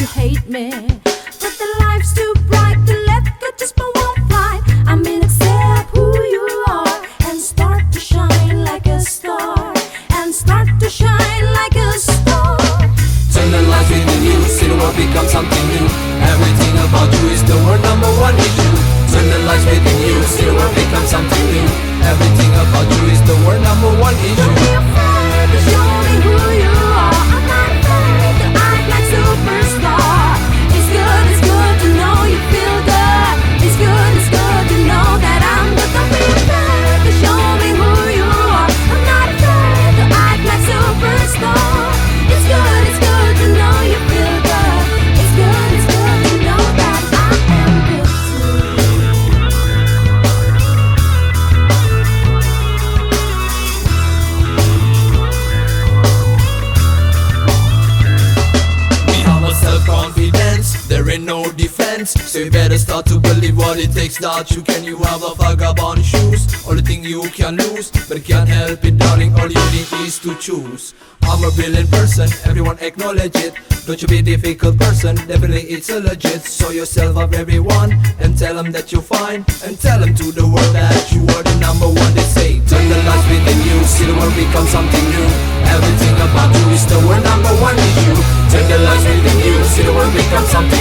You hate me, but the life's too So you better start to believe what it takes that you can You have a vagabond shoes. Only thing you can lose But can't help it darling. All you need is to choose. I'm a brilliant person Everyone acknowledge it. Don't you be difficult person Definitely it's a legit. Show yourself up everyone And tell them that you're fine. And tell them to the world that you are the number one. They say Turn the lights within you See the world become something new. Everything about you is the world number one is you. Turn the lights within you See the world become something